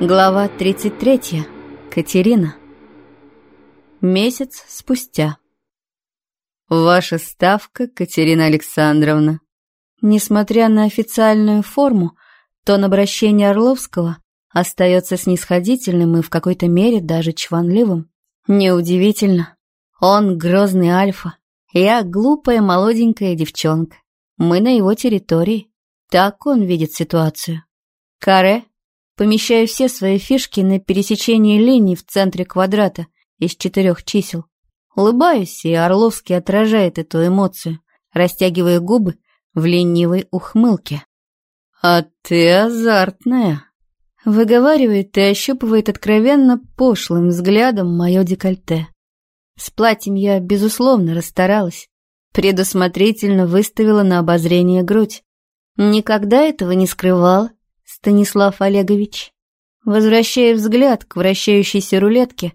Глава 33. Катерина. Месяц спустя. Ваша ставка, Катерина Александровна. Несмотря на официальную форму, тон обращения Орловского остается снисходительным и в какой-то мере даже чванливым. Неудивительно. Он грозный альфа, я глупая молоденькая девчонка. Мы на его территории. Так он видит ситуацию. Каре помещаю все свои фишки на пересечении линий в центре квадрата из четырех чисел. Улыбаюсь, и Орловский отражает эту эмоцию, растягивая губы в ленивой ухмылке. «А ты азартная», — выговаривает и ощупывает откровенно пошлым взглядом мое декольте. С платьем я, безусловно, расстаралась, предусмотрительно выставила на обозрение грудь. Никогда этого не скрывала, Станислав Олегович. Возвращая взгляд к вращающейся рулетке,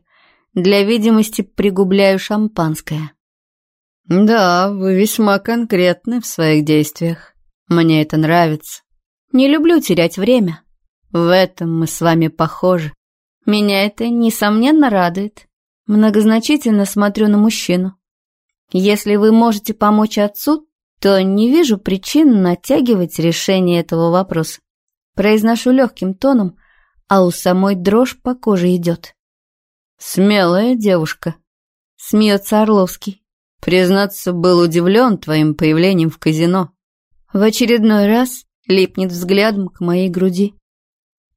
для видимости пригубляю шампанское. «Да, вы весьма конкретны в своих действиях. Мне это нравится. Не люблю терять время. В этом мы с вами похожи. Меня это, несомненно, радует. Многозначительно смотрю на мужчину. Если вы можете помочь отцу, то не вижу причин натягивать решение этого вопроса. Произношу легким тоном, а у самой дрожь по коже идет. «Смелая девушка», — смеется Орловский. «Признаться, был удивлен твоим появлением в казино». В очередной раз липнет взглядом к моей груди.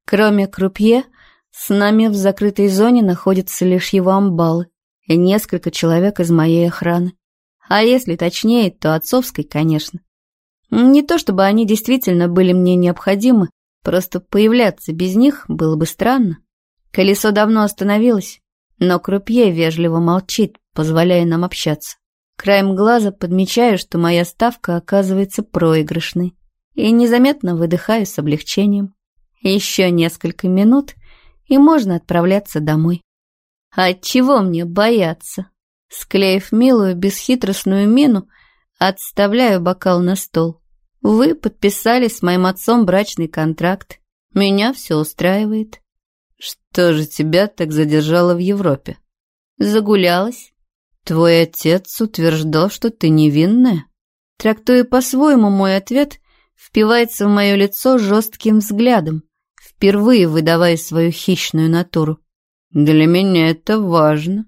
Кроме крупье, с нами в закрытой зоне находятся лишь его амбалы и несколько человек из моей охраны. А если точнее, то отцовской, конечно. Не то чтобы они действительно были мне необходимы, Просто появляться без них было бы странно. Колесо давно остановилось, но крупье вежливо молчит, позволяя нам общаться. Краем глаза подмечаю, что моя ставка оказывается проигрышной, и незаметно выдыхаю с облегчением. Еще несколько минут, и можно отправляться домой. А чего мне бояться? Склеив милую бесхитростную мину, отставляю бокал на стол. Вы подписали с моим отцом брачный контракт. Меня все устраивает. Что же тебя так задержало в Европе? Загулялась. Твой отец утверждал, что ты невинная. Трактуя по-своему мой ответ, впивается в мое лицо жестким взглядом, впервые выдавая свою хищную натуру. Для меня это важно.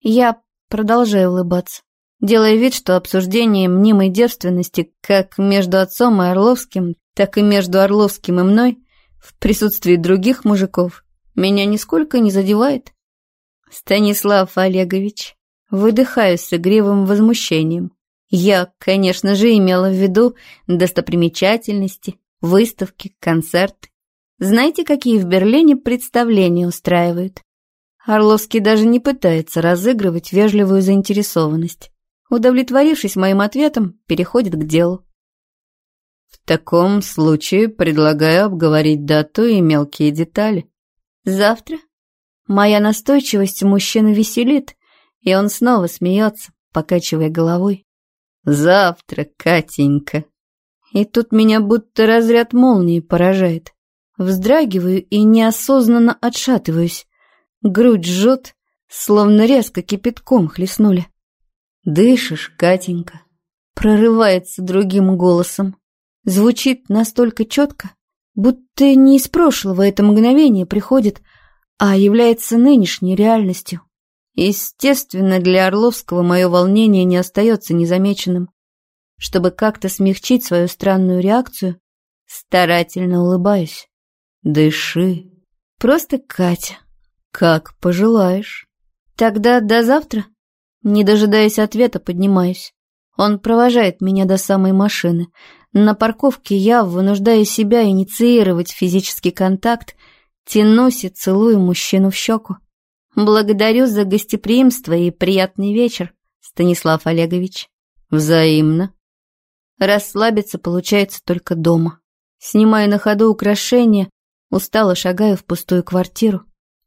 Я продолжаю улыбаться делая вид, что обсуждение мнимой девственности как между отцом и Орловским, так и между Орловским и мной в присутствии других мужиков меня нисколько не задевает. Станислав Олегович, выдыхаю с игривым возмущением. Я, конечно же, имела в виду достопримечательности, выставки, концерты. Знаете, какие в Берлине представления устраивают? Орловский даже не пытается разыгрывать вежливую заинтересованность удовлетворившись моим ответом, переходит к делу. В таком случае предлагаю обговорить дату и мелкие детали. Завтра? Моя настойчивость мужчину веселит, и он снова смеется, покачивая головой. Завтра, Катенька. И тут меня будто разряд молнии поражает. Вздрагиваю и неосознанно отшатываюсь. Грудь жжет, словно резко кипятком хлестнули. «Дышишь, Катенька?» Прорывается другим голосом. Звучит настолько четко, будто не из прошлого это мгновение приходит, а является нынешней реальностью. Естественно, для Орловского мое волнение не остается незамеченным. Чтобы как-то смягчить свою странную реакцию, старательно улыбаюсь. «Дыши». «Просто Катя». «Как пожелаешь». «Тогда до завтра?» Не дожидаясь ответа, поднимаюсь. Он провожает меня до самой машины. На парковке я, вынуждая себя инициировать физический контакт, тянусь и целую мужчину в щеку. Благодарю за гостеприимство и приятный вечер, Станислав Олегович. Взаимно. Расслабиться получается только дома. Снимаю на ходу украшения, устало шагаю в пустую квартиру.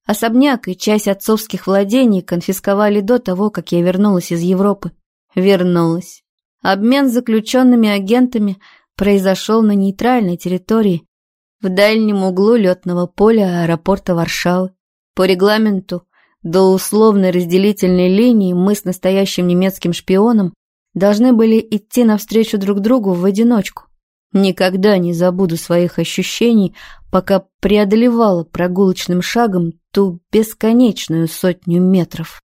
Особняк и часть отцовских владений конфисковали до того, как я вернулась из Европы. Вернулась. Обмен заключенными агентами произошел на нейтральной территории, в дальнем углу летного поля аэропорта Варшавы. По регламенту до условной разделительной линии мы с настоящим немецким шпионом должны были идти навстречу друг другу в одиночку. Никогда не забуду своих ощущений, пока преодолевала прогулочным шагом ту бесконечную сотню метров.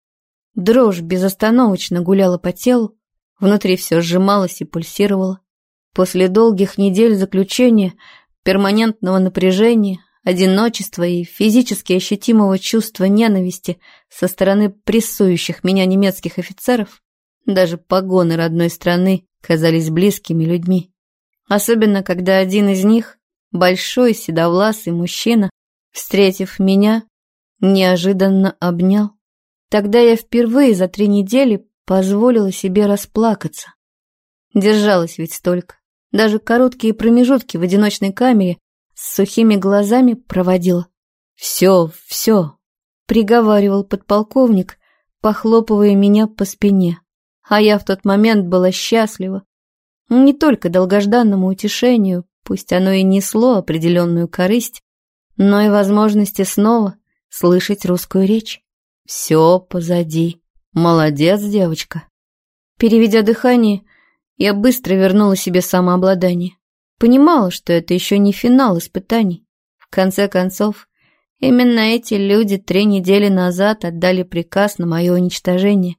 Дрожь безостановочно гуляла по телу, внутри все сжималось и пульсировало. После долгих недель заключения, перманентного напряжения, одиночества и физически ощутимого чувства ненависти со стороны прессующих меня немецких офицеров, даже погоны родной страны казались близкими людьми. Особенно, когда один из них, большой седовласый мужчина, встретив меня, неожиданно обнял. Тогда я впервые за три недели позволила себе расплакаться. Держалась ведь столько. Даже короткие промежутки в одиночной камере с сухими глазами проводила. «Все, все», — приговаривал подполковник, похлопывая меня по спине. А я в тот момент была счастлива. Не только долгожданному утешению, пусть оно и несло определенную корысть, но и возможности снова слышать русскую речь. Все позади. Молодец, девочка. Переведя дыхание, я быстро вернула себе самообладание. Понимала, что это еще не финал испытаний. В конце концов, именно эти люди три недели назад отдали приказ на мое уничтожение.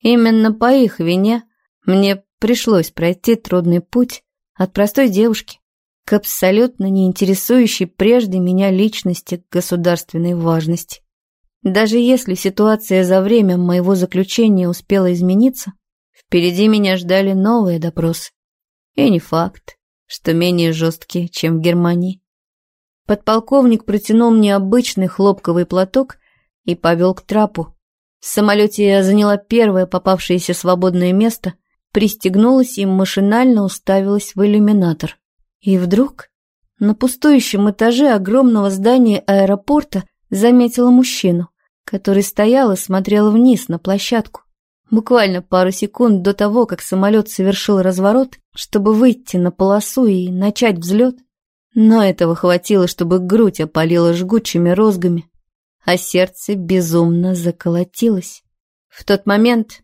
Именно по их вине мне пришлось пройти трудный путь от простой девушки к абсолютно не интересующей прежде меня личности государственной важности. Даже если ситуация за время моего заключения успела измениться, впереди меня ждали новые допросы. И не факт, что менее жесткие, чем в Германии. Подполковник протянул мне обычный хлопковый платок и повел к трапу, в самолете я заняла первое попавшееся свободное место, пристегнулась и машинально уставилась в иллюминатор. И вдруг на пустующем этаже огромного здания аэропорта заметила мужчину, который стоял и смотрел вниз на площадку. Буквально пару секунд до того, как самолет совершил разворот, чтобы выйти на полосу и начать взлет, но этого хватило, чтобы грудь опалила жгучими розгами а сердце безумно заколотилось. В тот момент,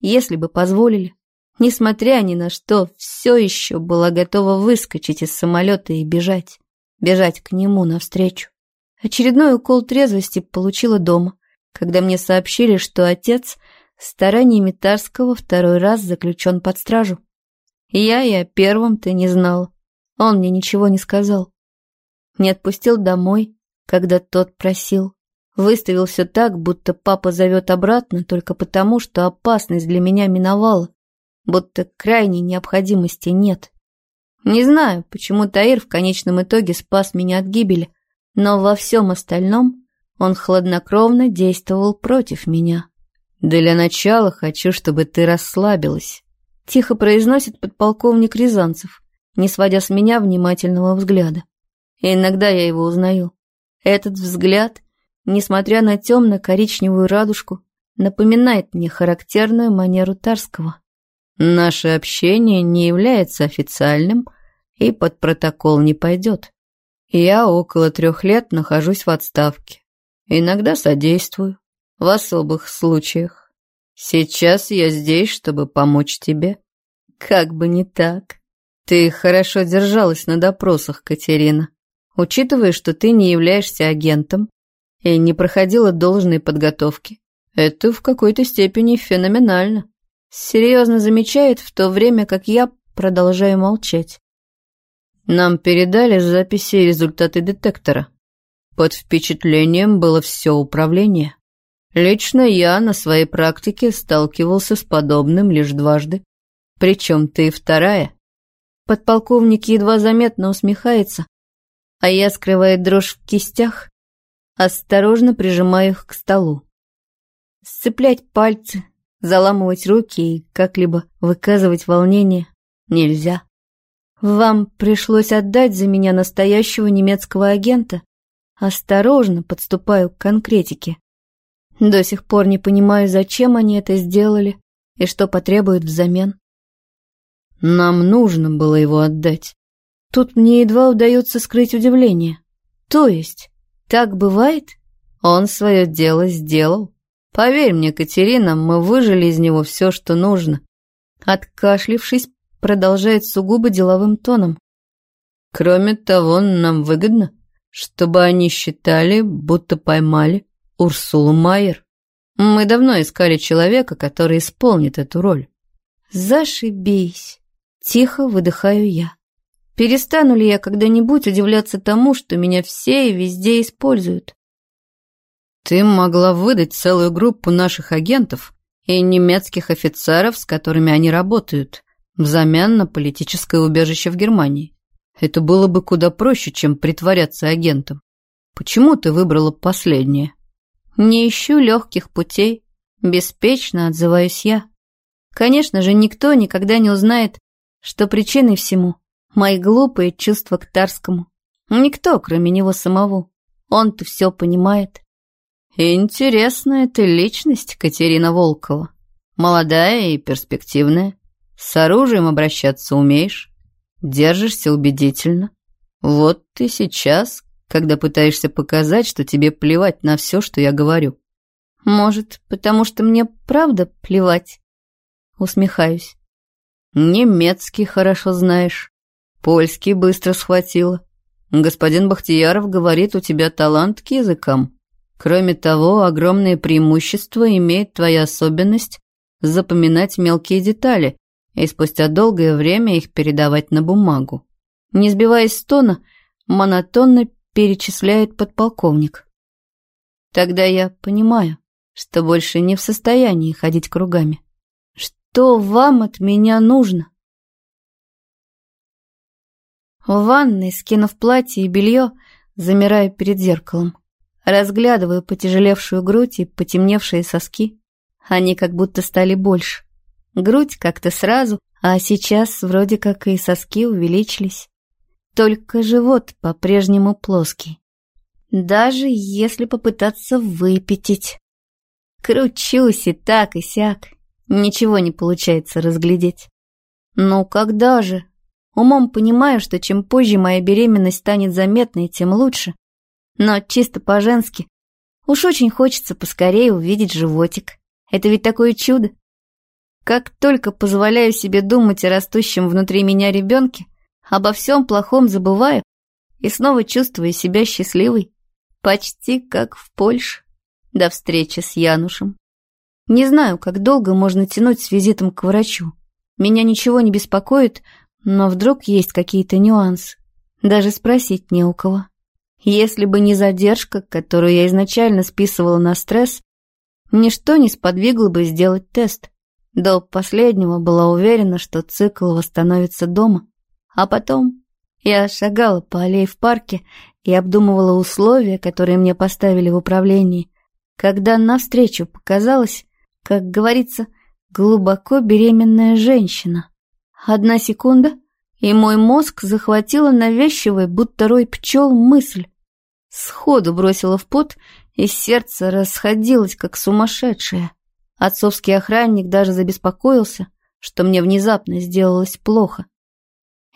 если бы позволили, несмотря ни на что, все еще была готова выскочить из самолета и бежать, бежать к нему навстречу. Очередной укол трезвости получила дома, когда мне сообщили, что отец стараниями Тарского второй раз заключен под стражу. Я и о первом-то не знал. Он мне ничего не сказал. Не отпустил домой, когда тот просил. Выставил все так, будто папа зовет обратно только потому, что опасность для меня миновала, будто крайней необходимости нет. Не знаю, почему Таир в конечном итоге спас меня от гибели, но во всем остальном он хладнокровно действовал против меня. «Для начала хочу, чтобы ты расслабилась», — тихо произносит подполковник Рязанцев, не сводя с меня внимательного взгляда. И иногда я его узнаю. Этот взгляд несмотря на темно-коричневую радужку, напоминает мне характерную манеру Тарского. Наше общение не является официальным и под протокол не пойдет. Я около трех лет нахожусь в отставке. Иногда содействую, в особых случаях. Сейчас я здесь, чтобы помочь тебе. Как бы не так. Ты хорошо держалась на допросах, Катерина. Учитывая, что ты не являешься агентом, и не проходила должной подготовки. Это в какой-то степени феноменально. Серьезно замечает, в то время как я продолжаю молчать. Нам передали записи и результаты детектора. Под впечатлением было все управление. Лично я на своей практике сталкивался с подобным лишь дважды. Причем ты вторая. Подполковник едва заметно усмехается, а я, скрывая дрожь в кистях, осторожно прижимаю их к столу. Сцеплять пальцы, заламывать руки и как-либо выказывать волнение нельзя. Вам пришлось отдать за меня настоящего немецкого агента. Осторожно подступаю к конкретике. До сих пор не понимаю, зачем они это сделали и что потребуют взамен. Нам нужно было его отдать. Тут мне едва удается скрыть удивление. То есть, так бывает? Он свое дело сделал. Поверь мне, Катерина, мы выжили из него все, что нужно. Откашлившись, продолжает сугубо деловым тоном. Кроме того, нам выгодно, чтобы они считали, будто поймали Урсулу Майер. Мы давно искали человека, который исполнит эту роль. Зашибись. Тихо выдыхаю я. Перестану ли я когда-нибудь удивляться тому, что меня все и везде используют? Ты могла выдать целую группу наших агентов и немецких офицеров, с которыми они работают, взамен на политическое убежище в Германии. Это было бы куда проще, чем притворяться агентом. Почему ты выбрала последнее? Не ищу легких путей, беспечно отзываюсь я. Конечно же, никто никогда не узнает, что причиной всему мои глупые чувства к Тарскому. Никто, кроме него самого. Он-то все понимает. Интересная ты личность, Катерина Волкова. Молодая и перспективная. С оружием обращаться умеешь. Держишься убедительно. Вот ты сейчас, когда пытаешься показать, что тебе плевать на все, что я говорю. Может, потому что мне правда плевать? Усмехаюсь. Немецкий хорошо знаешь. Польский быстро схватила. Господин Бахтияров говорит, у тебя талант к языкам. Кроме того, огромное преимущество имеет твоя особенность запоминать мелкие детали и спустя долгое время их передавать на бумагу. Не сбиваясь с тона, монотонно перечисляет подполковник. Тогда я понимаю, что больше не в состоянии ходить кругами. Что вам от меня нужно? В ванной, скинув платье и белье, замираю перед зеркалом. Разглядываю потяжелевшую грудь и потемневшие соски. Они как будто стали больше. Грудь как-то сразу, а сейчас вроде как и соски увеличились. Только живот по-прежнему плоский. Даже если попытаться выпятить. Кручусь и так, и сяк. Ничего не получается разглядеть. Ну когда же? Умом понимаю, что чем позже моя беременность станет заметной, тем лучше. Но чисто по-женски. Уж очень хочется поскорее увидеть животик. Это ведь такое чудо. Как только позволяю себе думать о растущем внутри меня ребенке, обо всем плохом забываю и снова чувствую себя счастливой. Почти как в Польше. До встречи с Янушем. Не знаю, как долго можно тянуть с визитом к врачу. Меня ничего не беспокоит, но вдруг есть какие-то нюансы. Даже спросить не у кого. Если бы не задержка, которую я изначально списывала на стресс, ничто не сподвигло бы сделать тест. До последнего была уверена, что цикл восстановится дома. А потом я шагала по аллее в парке и обдумывала условия, которые мне поставили в управлении, когда навстречу показалось, как говорится, глубоко беременная женщина. Одна секунда, и мой мозг захватила навязчивая, будто рой пчел, мысль. Сходу бросила в пот, и сердце расходилось, как сумасшедшее. Отцовский охранник даже забеспокоился, что мне внезапно сделалось плохо.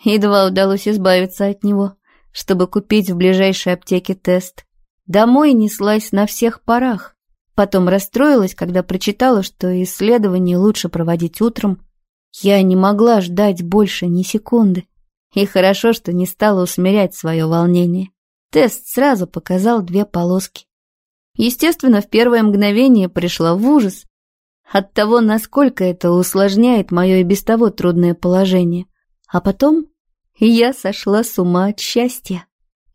Едва удалось избавиться от него, чтобы купить в ближайшей аптеке тест. Домой неслась на всех парах. Потом расстроилась, когда прочитала, что исследование лучше проводить утром. Я не могла ждать больше ни секунды. И хорошо, что не стала усмирять свое волнение. Тест сразу показал две полоски. Естественно, в первое мгновение пришла в ужас от того, насколько это усложняет мое и без того трудное положение. А потом я сошла с ума от счастья.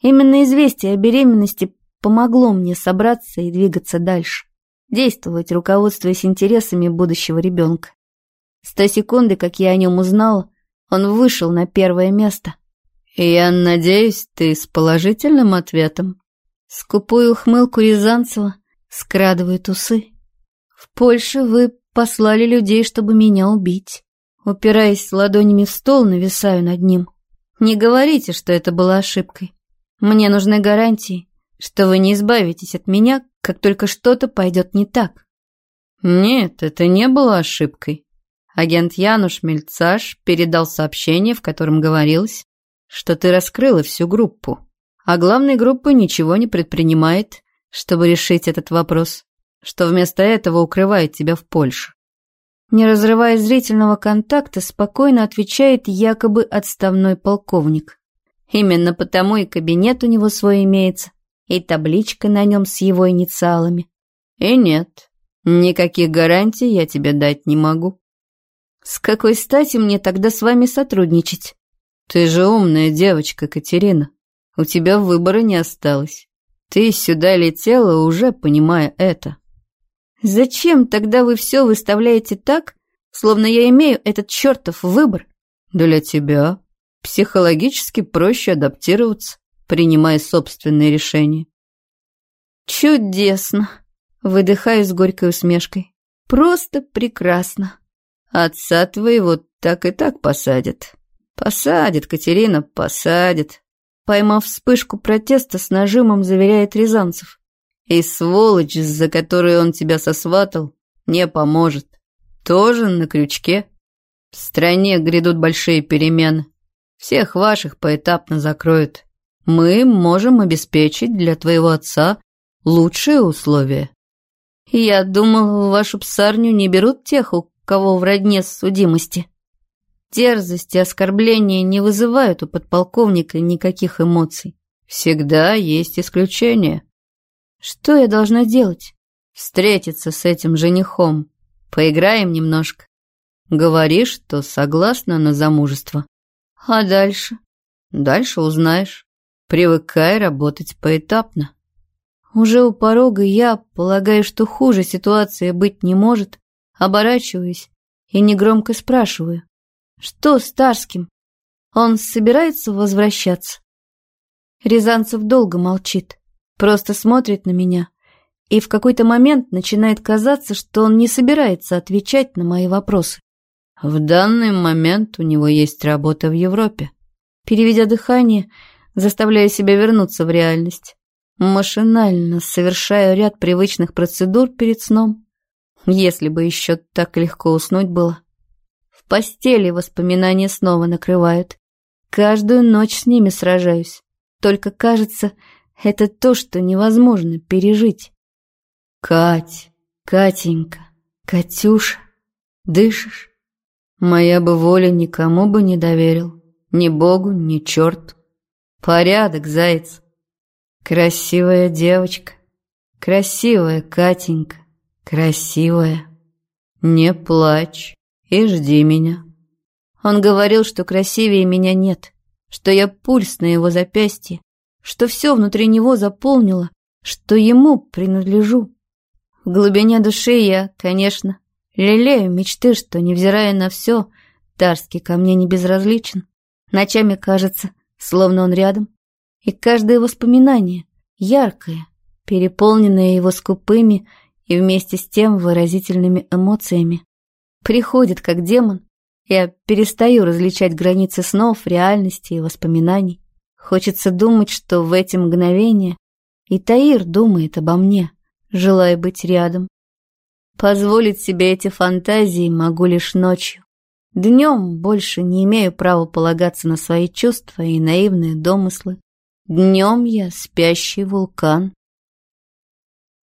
Именно известие о беременности помогло мне собраться и двигаться дальше действовать, руководствуясь интересами будущего ребенка. С той секунды, как я о нем узнала, он вышел на первое место. «Я надеюсь, ты с положительным ответом?» Скупую ухмылку Рязанцева скрадывает усы. «В Польше вы послали людей, чтобы меня убить. Упираясь ладонями в стол, нависаю над ним. Не говорите, что это была ошибкой. Мне нужны гарантии, что вы не избавитесь от меня, как только что-то пойдет не так. Нет, это не было ошибкой. Агент Януш Мельцаш передал сообщение, в котором говорилось, что ты раскрыла всю группу, а главной группа ничего не предпринимает, чтобы решить этот вопрос, что вместо этого укрывает тебя в Польше. Не разрывая зрительного контакта, спокойно отвечает якобы отставной полковник. Именно потому и кабинет у него свой имеется, и табличка на нем с его инициалами. И нет, никаких гарантий я тебе дать не могу. С какой стати мне тогда с вами сотрудничать? Ты же умная девочка, Катерина. У тебя выбора не осталось. Ты сюда летела, уже понимая это. Зачем тогда вы все выставляете так, словно я имею этот чертов выбор? Для тебя психологически проще адаптироваться, принимая собственные решения. Чудесно, выдыхаю с горькой усмешкой. Просто прекрасно. Отца твоего так и так посадят. Посадят, Катерина, посадят. Поймав вспышку протеста, с нажимом заверяет Рязанцев. И сволочь, за которую он тебя сосватал, не поможет. Тоже на крючке. В стране грядут большие перемены. Всех ваших поэтапно закроют. Мы можем обеспечить для твоего отца лучшие условия. Я думал, в вашу псарню не берут тех, у кого в родне судимости. Дерзость и оскорбления не вызывают у подполковника никаких эмоций. Всегда есть исключения. Что я должна делать? Встретиться с этим женихом. Поиграем немножко. Говоришь, что согласна на замужество. А дальше? Дальше узнаешь. Привыкай работать поэтапно. Уже у порога я, полагаю, что хуже ситуация быть не может, оборачиваюсь и негромко спрашиваю. Что с Тарским? Он собирается возвращаться? Рязанцев долго молчит, просто смотрит на меня, и в какой-то момент начинает казаться, что он не собирается отвечать на мои вопросы. В данный момент у него есть работа в Европе. Переведя дыхание, заставляю себя вернуться в реальность. Машинально совершаю ряд привычных процедур перед сном. Если бы еще так легко уснуть было. Постели воспоминания снова накрывают. Каждую ночь с ними сражаюсь. Только кажется, это то, что невозможно пережить. Кать, Катенька, Катюша, дышишь? Моя бы воля никому бы не доверил. Ни Богу, ни черту. Порядок, заяц. Красивая девочка. Красивая Катенька. Красивая. Не плачь и жди меня. Он говорил, что красивее меня нет, что я пульс на его запястье, что все внутри него заполнило, что ему принадлежу. В глубине души я, конечно, лелею мечты, что, невзирая на все, Тарский ко мне не безразличен. Ночами кажется, словно он рядом, и каждое воспоминание, яркое, переполненное его скупыми и вместе с тем выразительными эмоциями, приходит как демон. Я перестаю различать границы снов, реальности и воспоминаний. Хочется думать, что в эти мгновения и Таир думает обо мне, желая быть рядом. Позволить себе эти фантазии могу лишь ночью. Днем больше не имею права полагаться на свои чувства и наивные домыслы. Днем я спящий вулкан.